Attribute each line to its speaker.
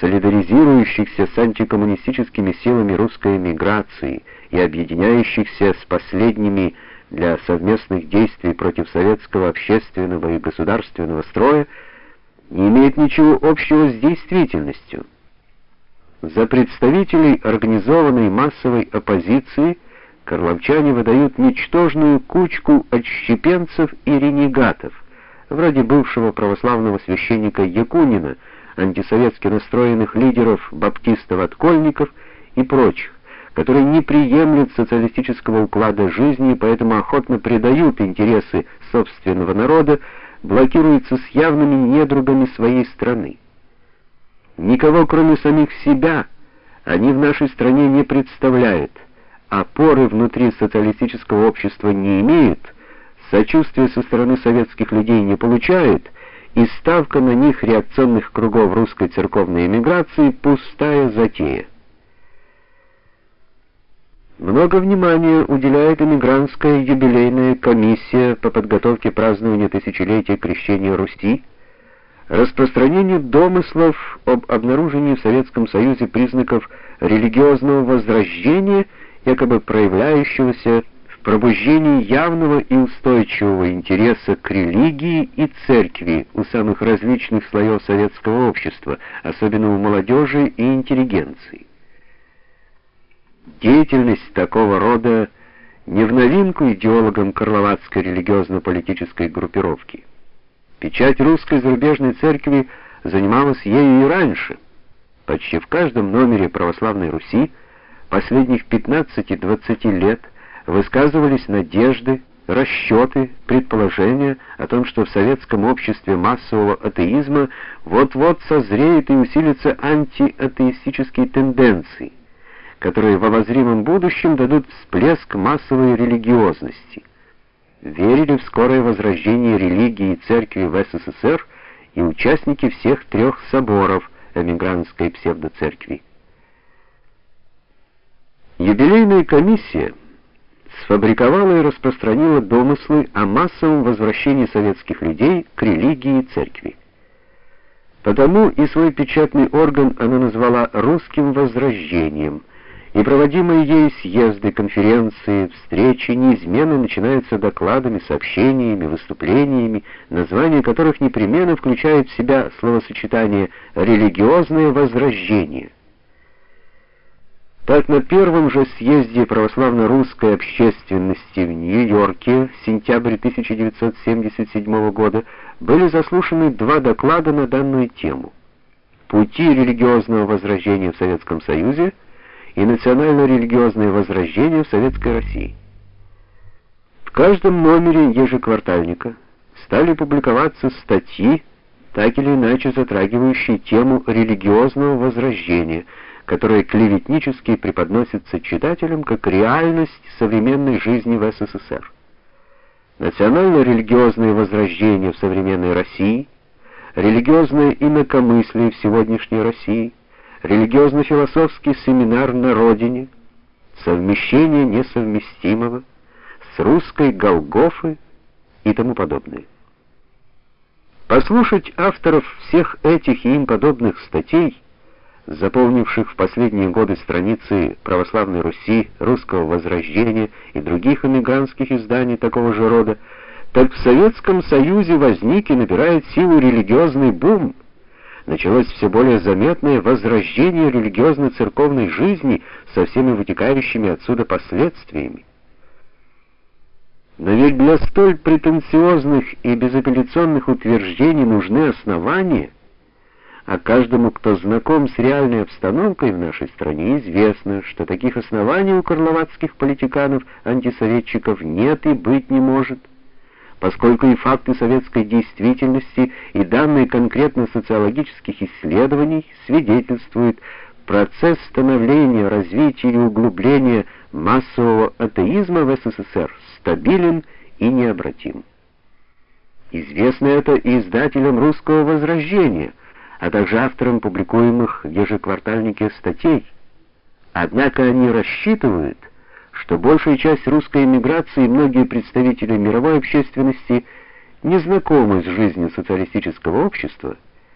Speaker 1: солидаризирующихся с антикоммунистическими силами русской эмиграции и объединяющихся с последними для совместных действий против советского общественного и государственного строя, не имеет ничего общего с действительностью. За представителей организованной массовой оппозиции карловчане выдают ничтожную кучку отщепенцев и ренегатов, вроде бывшего православного священника Якунина, антисоветски настроенных лидеров баптистов-откольников и прочих, которые не приемлют социалистического уклада жизни и поэтому охотно предают интересы собственного народа, блокируются с явными недругами своей страны. Никого, кроме самих себя, они в нашей стране не представляют, опоры внутри социалистического общества не имеют, сочувствия со стороны советских людей не получают, и ставка на них реакционных кругов русской церковной эмиграции пустая затея. Много внимания уделяет эмигрантская юбилейная комиссия по подготовке празднования тысячелетия крещения Руси, распространению домыслов об обнаружении в Советском Союзе признаков религиозного возрождения, якобы проявляющегося пробуждение явного и устойчивого интереса к религии и церкви у самых различных слоев советского общества, особенно у молодежи и интеллигенции. Деятельность такого рода не в новинку идеологам Карловацкой религиозно-политической группировки. Печать русской зарубежной церкви занималась ею и раньше. Почти в каждом номере православной Руси последних 15-20 лет – высказывались надежды, расчеты, предположения о том, что в советском обществе массового атеизма вот-вот созреют и усилятся антиатеистические тенденции, которые в обозримом будущем дадут всплеск массовой религиозности. Верили в скорое возрождение религии и церкви в СССР и участники всех трех соборов эмигрантской псевдоцеркви. Юбилейная комиссия сфабриковала и распространила домыслы о массовом возвращении советских людей к религии и церкви. Потому и свой печатный орган она назвала «русским возрождением», и проводимые ей съезды, конференции, встречи неизменно начинаются докладами, сообщениями, выступлениями, названия которых непременно включают в себя словосочетание «религиозное возрождение». Так на первом же съезде православно-русской общественности в Нью-Йорке в сентябре 1977 года были заслушаны два доклада на данную тему: Пути религиозного возрождения в Советском Союзе и национально-религиозное возрождение в Советской России. В каждом номере ежеквартальника стали публиковаться статьи, так или иначе затрагивающие тему религиозного возрождения которое клеветнически преподносится читателям как реальность современной жизни в СССР. Национально-религиозное возрождение в современной России, религиозное инакомыслие в сегодняшней России, религиозно-философский семинар на родине, совмещение несовместимого с русской Голгофы и тому подобное. Послушать авторов всех этих и им подобных статей заполнивших в последние годы страницы православной Руси, русского возрождения и других эмигрантских изданий такого же рода, так в Советском Союзе возник и набирает силу религиозный бум. Началось все более заметное возрождение религиозно-церковной жизни со всеми вытекающими отсюда последствиями. Но ведь для столь претенциозных и безапелляционных утверждений нужны основания, а каждому, кто знаком с реальной обстановкой в нашей стране, известно, что таких оснований у карловацких политиканов-антисоветчиков нет и быть не может, поскольку и факты советской действительности, и данные конкретно социологических исследований свидетельствуют, процесс становления, развития и углубления массового атеизма в СССР стабилен и необратим. Известно это и издателям русского возрождения – а также авторам публикуемых в ежеквартальнике статей. Однако они рассчитывают, что большая часть русской эмиграции и многие представители мировой общественности не знакомы с жизнью социалистического общества